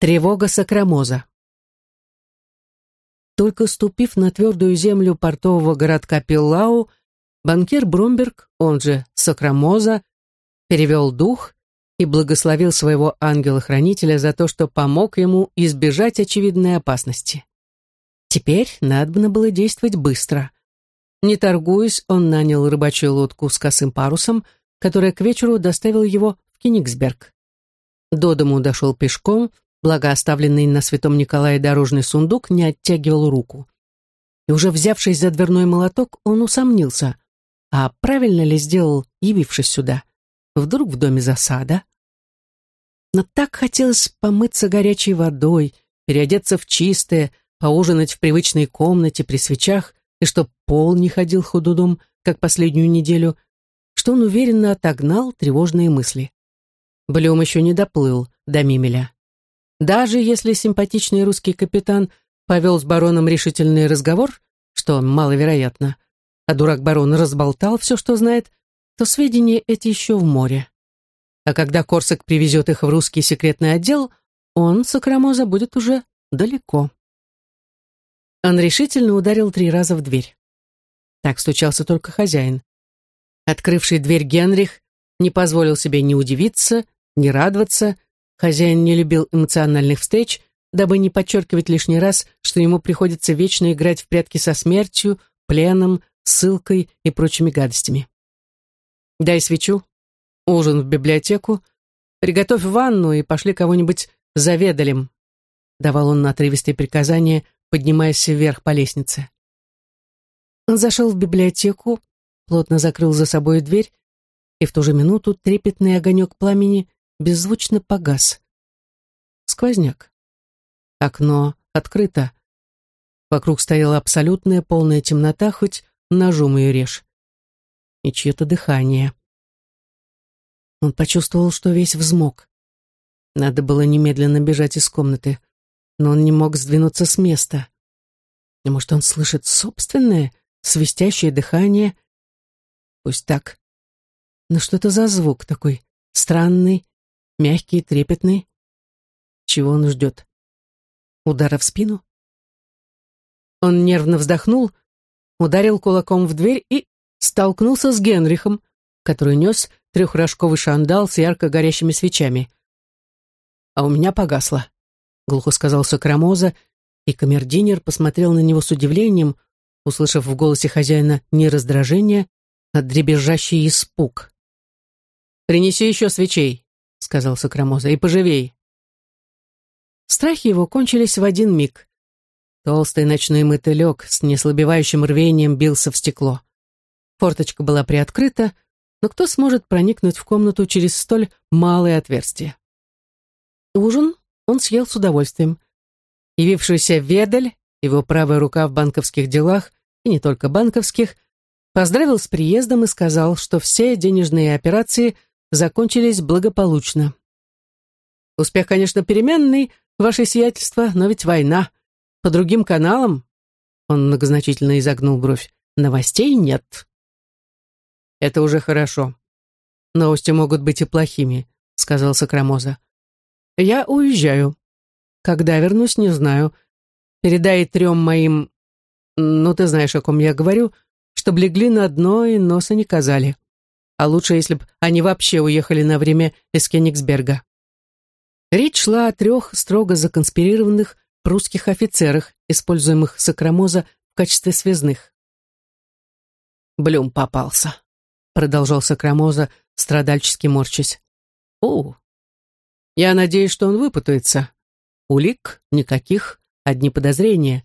Тревога Сакрамоза. Только ступив на твердую землю портового городка Пиллау, банкир Бромберг, он же Сакрамоза, перевел дух и благословил своего ангела-хранителя за то, что помог ему избежать очевидной опасности. Теперь надобно было действовать быстро. Не торгуясь, он нанял рыбачью лодку с косым парусом, которая к вечеру доставила его в Кенигсберг. До дому дошел пешком, благо оставленный на святом Николае дорожный сундук не оттягивал руку. И уже взявшись за дверной молоток, он усомнился, а правильно ли сделал, явившись сюда? Вдруг в доме засада? Но так хотелось помыться горячей водой, переодеться в чистое, поужинать в привычной комнате при свечах, и чтоб пол не ходил ходудом, как последнюю неделю, что он уверенно отогнал тревожные мысли. Блюм еще не доплыл до Мимеля. Даже если симпатичный русский капитан повел с бароном решительный разговор, что маловероятно, а дурак-барон разболтал все, что знает, то сведения эти еще в море. А когда Корсак привезет их в русский секретный отдел, он, Сакрамоза, будет уже далеко. Он решительно ударил три раза в дверь. Так стучался только хозяин. Открывший дверь Генрих не позволил себе ни удивиться, ни радоваться. Хозяин не любил эмоциональных встреч, дабы не подчеркивать лишний раз, что ему приходится вечно играть в прятки со смертью, пленом, ссылкой и прочими гадостями. «Дай свечу, ужин в библиотеку, приготовь ванну и пошли кого-нибудь заведалем», давал он на отрывистые приказания, поднимаясь вверх по лестнице. Он зашел в библиотеку, плотно закрыл за собой дверь, и в ту же минуту трепетный огонек пламени беззвучно погас. Сквозняк. Окно открыто. Вокруг стояла абсолютная полная темнота, хоть ножом ее режь. И чье-то дыхание. Он почувствовал, что весь взмок. Надо было немедленно бежать из комнаты, но он не мог сдвинуться с места. Может, он слышит собственное, свистящее дыхание? Пусть так. Но что это за звук такой странный, мягкий, трепетный? Чего он ждет? Удара в спину? Он нервно вздохнул, ударил кулаком в дверь и столкнулся с Генрихом, который нес трехрожковый шандал с ярко горящими свечами. «А у меня погасло», — глухо сказал Сокрамоза, и камердинер посмотрел на него с удивлением, услышав в голосе хозяина не раздражение, а дребезжащий испуг. «Принеси еще свечей», — сказал Сокрамоза, — «и поживей». Страхи его кончились в один миг. Толстый ночной мотылек с неслабевающим рвением бился в стекло. Форточка была приоткрыта, но кто сможет проникнуть в комнату через столь малое отверстие? Ужин он съел с удовольствием. Явившийся Ведаль, его правая рука в банковских делах, и не только банковских, поздравил с приездом и сказал, что все денежные операции – закончились благополучно. Успех, конечно, переменный, ваше сиятельство, но ведь война. По другим каналам, он многозначительно изогнул бровь, новостей нет. Это уже хорошо. Новости могут быть и плохими, сказал Сакрамоза. Я уезжаю. Когда вернусь, не знаю. Передай трем моим, ну ты знаешь, о ком я говорю, чтобы легли на дно и носа не казали а лучше, если бы они вообще уехали на время из Кенигсберга. Речь шла о трех строго законспирированных прусских офицерах, используемых Сакрамоза в качестве связных. «Блюм попался», — продолжал Сакрамоза, страдальчески морчась. «О, я надеюсь, что он выпутается. Улик никаких, одни подозрения.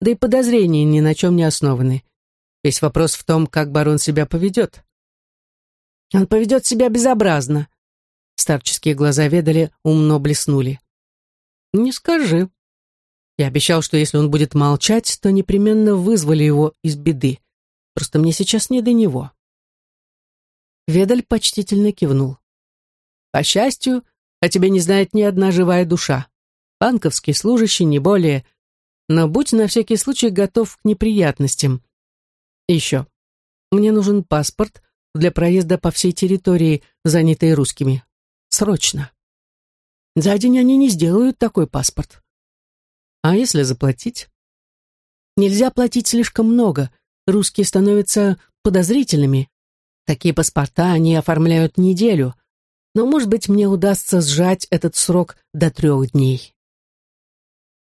Да и подозрения ни на чем не основаны. Весь вопрос в том, как барон себя поведет. Он поведет себя безобразно. Старческие глаза ведали, умно блеснули. Не скажи. Я обещал, что если он будет молчать, то непременно вызвали его из беды. Просто мне сейчас не до него. Ведаль почтительно кивнул. По счастью, о тебе не знает ни одна живая душа. Банковский служащий, не более. Но будь на всякий случай готов к неприятностям. еще. Мне нужен паспорт, для проезда по всей территории, занятой русскими. Срочно. За день они не сделают такой паспорт. А если заплатить? Нельзя платить слишком много. Русские становятся подозрительными. Такие паспорта они оформляют неделю. Но, может быть, мне удастся сжать этот срок до трех дней.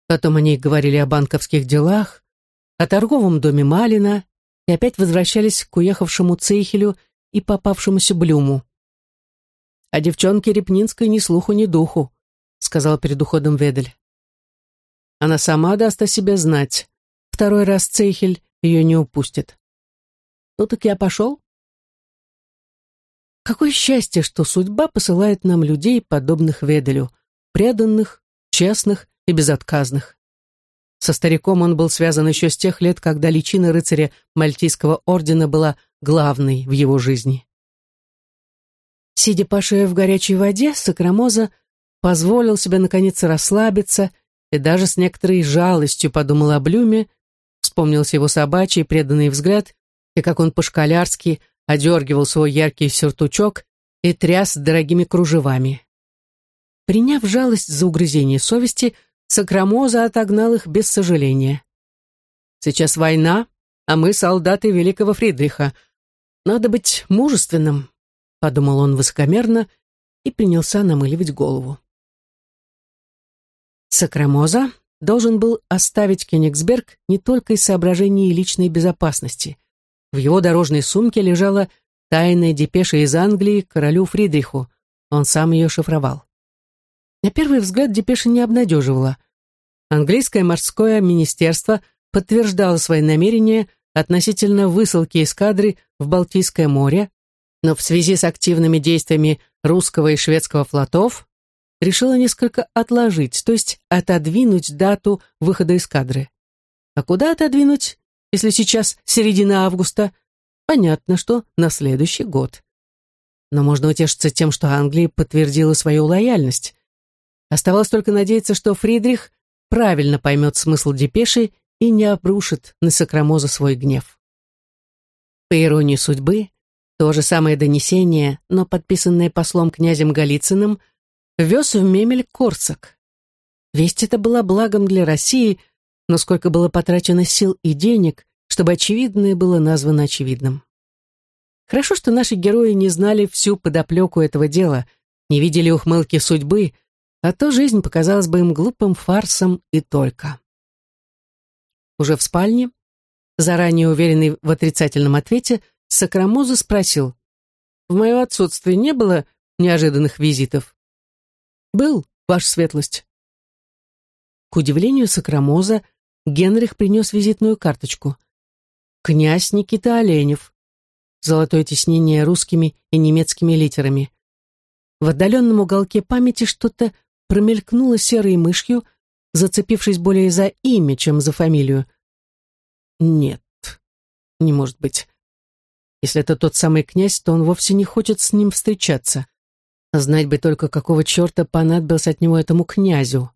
Потом они говорили о банковских делах, о торговом доме Малина и опять возвращались к уехавшему Цейхелю и попавшемуся Блюму. «А девчонке Репнинской ни слуху, ни духу», — сказал перед уходом Ведель. «Она сама даст о себе знать. Второй раз Цейхель ее не упустит». «Ну так я пошел?» Какое счастье, что судьба посылает нам людей, подобных Веделю, преданных, честных и безотказных. Со стариком он был связан еще с тех лет, когда личина рыцаря Мальтийского ордена была главной в его жизни. Сидя по шее в горячей воде, Сакрамоза позволил себе наконец расслабиться и даже с некоторой жалостью подумал о Блюме, вспомнился его собачий преданный взгляд и как он по-школярски одергивал свой яркий сюртучок и тряс дорогими кружевами. Приняв жалость за угрызение совести, Сакрамоза отогнал их без сожаления. «Сейчас война, а мы солдаты великого Фридриха. Надо быть мужественным», — подумал он высокомерно и принялся намыливать голову. Сакрамоза должен был оставить Кенигсберг не только из соображений личной безопасности. В его дорожной сумке лежала тайная депеша из Англии королю Фридриху. Он сам ее шифровал. На первый взгляд депеша не обнадеживала. Английское морское министерство подтверждало свои намерения относительно высылки эскадры в Балтийское море, но в связи с активными действиями русского и шведского флотов решило несколько отложить, то есть отодвинуть дату выхода эскадры. А куда отодвинуть, если сейчас середина августа? Понятно, что на следующий год. Но можно утешиться тем, что Англия подтвердила свою лояльность. Оставалось только надеяться, что Фридрих правильно поймет смысл депеши и не обрушит на Сокрамоза свой гнев. По иронии судьбы, то же самое донесение, но подписанное послом князем Голицыным, вез в Мемель Корсак. Весть эта была благом для России, но сколько было потрачено сил и денег, чтобы очевидное было названо очевидным. Хорошо, что наши герои не знали всю подоплеку этого дела, не видели ухмылки судьбы, а то жизнь показалась бы им глупым фарсом и только. Уже в спальне, заранее уверенный в отрицательном ответе, Сакрамоза спросил, «В мое отсутствие не было неожиданных визитов?» «Был, ваша светлость». К удивлению Сакрамоза, Генрих принес визитную карточку. «Князь Никита Оленев». Золотое тиснение русскими и немецкими литерами. В отдаленном уголке памяти что-то промелькнула серой мышью, зацепившись более за имя, чем за фамилию. Нет, не может быть. Если это тот самый князь, то он вовсе не хочет с ним встречаться. Знать бы только, какого черта понадобился от него этому князю.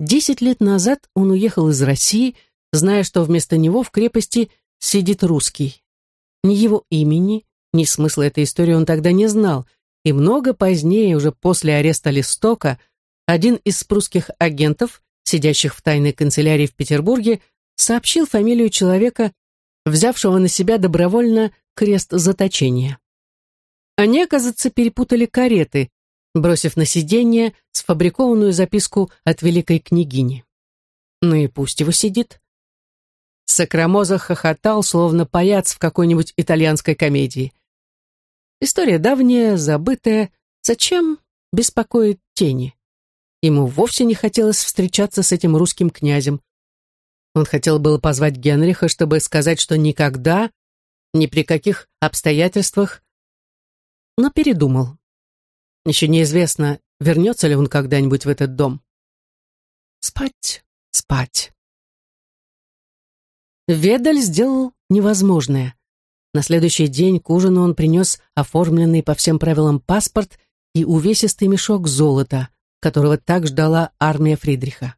Десять лет назад он уехал из России, зная, что вместо него в крепости сидит русский. Ни его имени, ни смысла этой истории он тогда не знал, и много позднее, уже после ареста Листока, один из прусских агентов, сидящих в тайной канцелярии в Петербурге, сообщил фамилию человека, взявшего на себя добровольно крест заточения. Они, оказывается, перепутали кареты, бросив на сиденье сфабрикованную записку от великой княгини. Ну и пусть его сидит. Сакрамоза хохотал, словно паяц в какой-нибудь итальянской комедии. История давняя, забытая. Зачем беспокоить тени? Ему вовсе не хотелось встречаться с этим русским князем. Он хотел было позвать Генриха, чтобы сказать, что никогда, ни при каких обстоятельствах, но передумал. Еще неизвестно, вернется ли он когда-нибудь в этот дом. Спать, спать. Ведаль сделал невозможное. На следующий день к ужину он принес оформленный по всем правилам паспорт и увесистый мешок золота, которого так ждала армия Фридриха.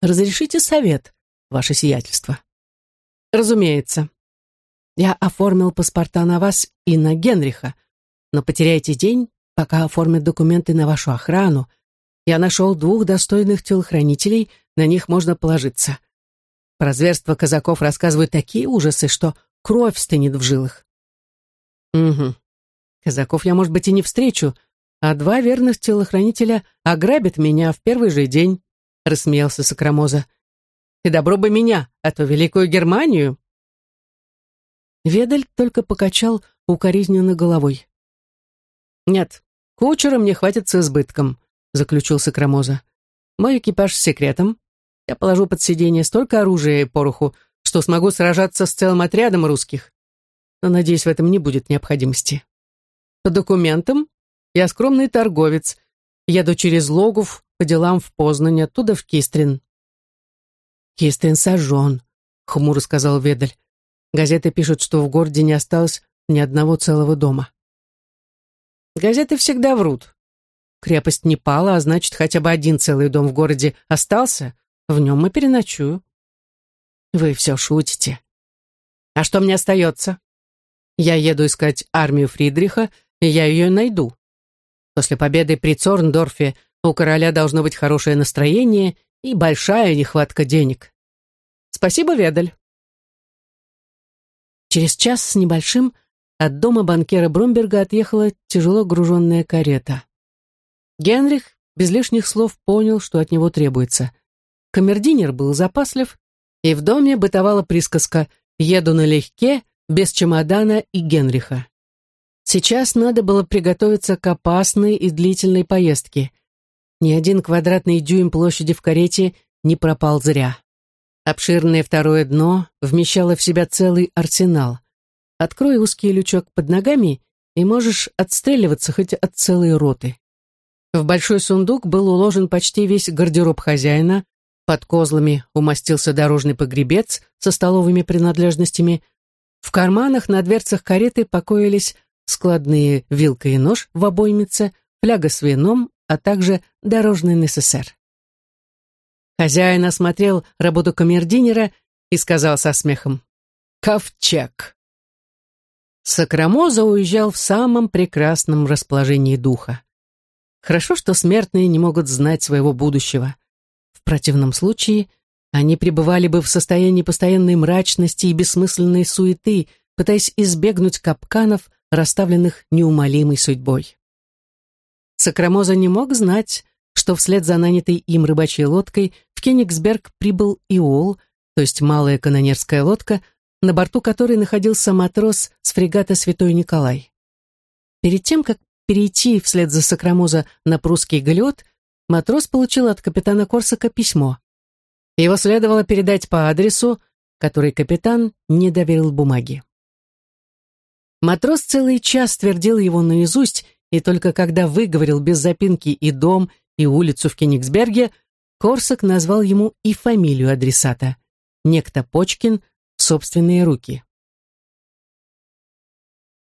«Разрешите совет, ваше сиятельство?» «Разумеется. Я оформил паспорта на вас и на Генриха, но потеряете день, пока оформят документы на вашу охрану. Я нашел двух достойных телохранителей, на них можно положиться. Про зверство казаков рассказывают такие ужасы, что кровь стынет в жилах. Угу. Казаков я, может быть, и не встречу, а два верных телохранителя ограбят меня в первый же день, рассмеялся Сокрамоза. И добро бы меня, а то Великую Германию. Ведаль только покачал укоризненно головой. «Нет, кучера мне хватит с избытком», — заключил Сокрамоза. «Мой экипаж с секретом. Я положу под сиденье столько оружия и пороху, что смогу сражаться с целым отрядом русских. Но, надеюсь, в этом не будет необходимости. По документам я скромный торговец. Еду через Логов по делам в Познань, оттуда в Кистрин». «Кистрин сожжен», — хмуро сказал Ведаль. Газеты пишут, что в городе не осталось ни одного целого дома. Газеты всегда врут. Крепость не пала, а значит, хотя бы один целый дом в городе остался. В нем мы переночую. Вы все шутите. А что мне остается? Я еду искать армию Фридриха, и я ее найду. После победы при Цорндорфе у короля должно быть хорошее настроение и большая нехватка денег. Спасибо, Ведаль. Через час с небольшим от дома банкира Бромберга отъехала тяжело груженная карета. Генрих без лишних слов понял, что от него требуется. Камердинер был запаслив, и в доме бытовала присказка «Еду налегке, без чемодана и Генриха». Сейчас надо было приготовиться к опасной и длительной поездке. Ни один квадратный дюйм площади в карете не пропал зря. Обширное второе дно вмещало в себя целый арсенал. Открой узкий лючок под ногами, и можешь отстреливаться хоть от целой роты. В большой сундук был уложен почти весь гардероб хозяина, под козлами умостился дорожный погребец со столовыми принадлежностями, в карманах на дверцах кареты покоились складные вилка и нож в обоймице, фляга с вином, а также дорожный НССР. Хозяин осмотрел работу камердинера и сказал со смехом «Ковчег». Сакрамоза уезжал в самом прекрасном расположении духа. Хорошо, что смертные не могут знать своего будущего. В противном случае они пребывали бы в состоянии постоянной мрачности и бессмысленной суеты, пытаясь избегнуть капканов, расставленных неумолимой судьбой. Сакрамоза не мог знать, что вслед за нанятой им рыбачьей лодкой в Кенигсберг прибыл Иол, то есть малая канонерская лодка, на борту которой находился матрос с фрегата «Святой Николай». Перед тем, как перейти вслед за Сакрамоза на прусский галеот, матрос получил от капитана Корсака письмо. Его следовало передать по адресу, который капитан не доверил бумаги. Матрос целый час твердил его наизусть, и только когда выговорил без запинки и дом, и улицу в Кенигсберге, Корсак назвал ему и фамилию адресата. Некто Почкин собственные руки.